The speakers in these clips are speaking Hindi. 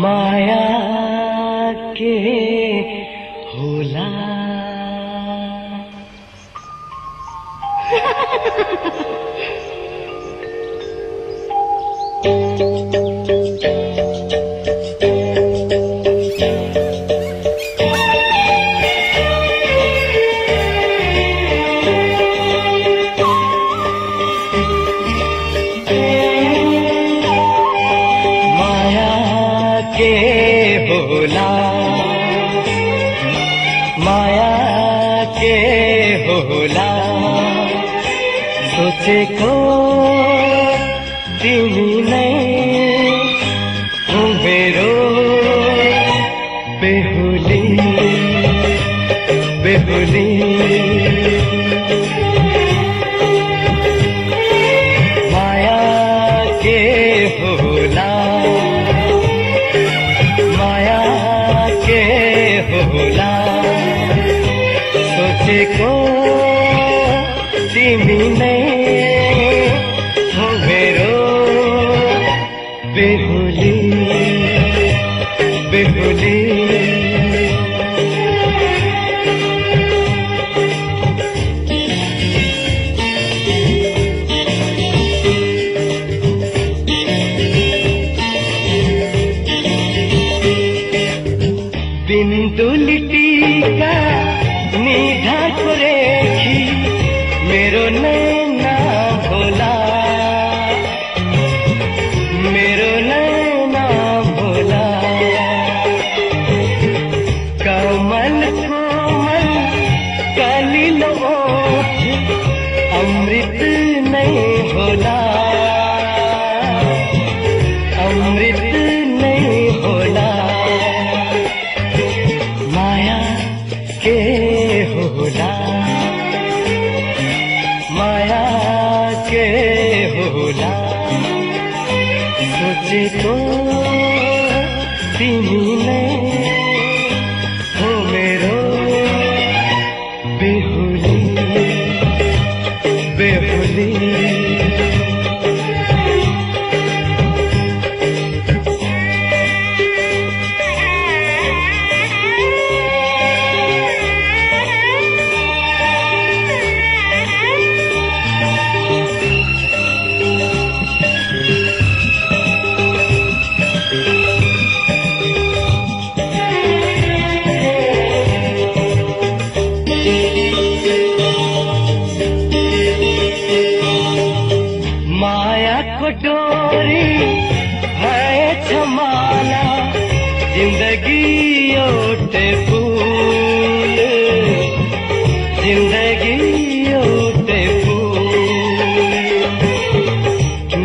माया के होला माया होला। माया के होला? सोचेको तिमी नै मेरो बेहुली बेहुली। सोचेको तिमी नै हो मेरो बेहुली बेहुली अमृत नहीं होला अमृत नहीं होला माया के होला माया के होला सोचेको तिमी नै हो है छमाला जिंदगी ओटे फूल जिंदगी ओटे फूल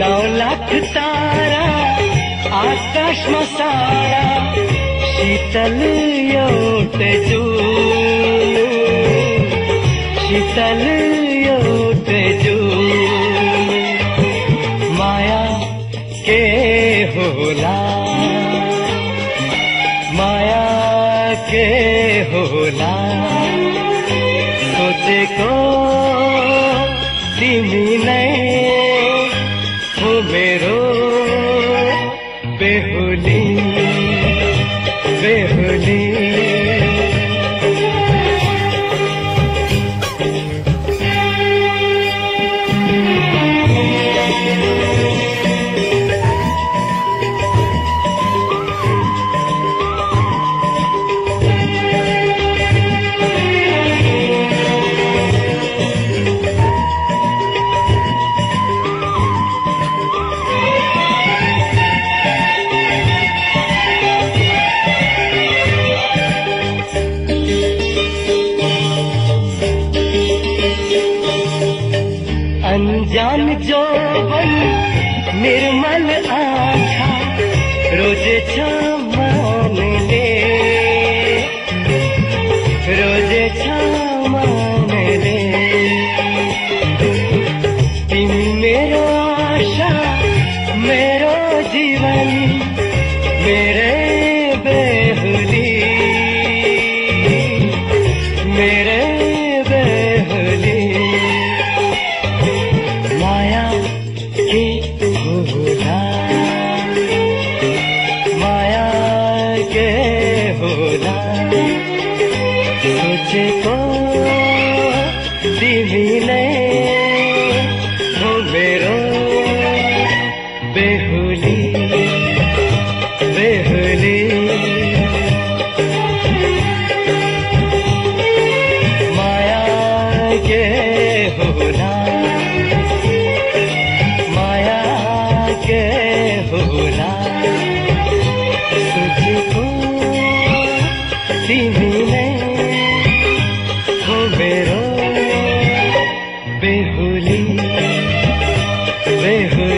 नौ लाख तारा आकाश मसारा शीतल योटे जूल शीतल योटे होला माया के होला? सोचेको तिमी नै हो मेरो। अनजान जोवन निर्मल आँखा रोज छमान ले रोज छमान ले तिमी मेरो आशा मेरो जीवन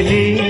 ಮೇಲೆ